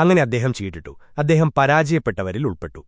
അങ്ങനെ അദ്ദേഹം ചീട്ടിട്ടു. അദ്ദേഹം പരാജയപ്പെട്ടവരിൽ ഉൾപ്പെട്ടു.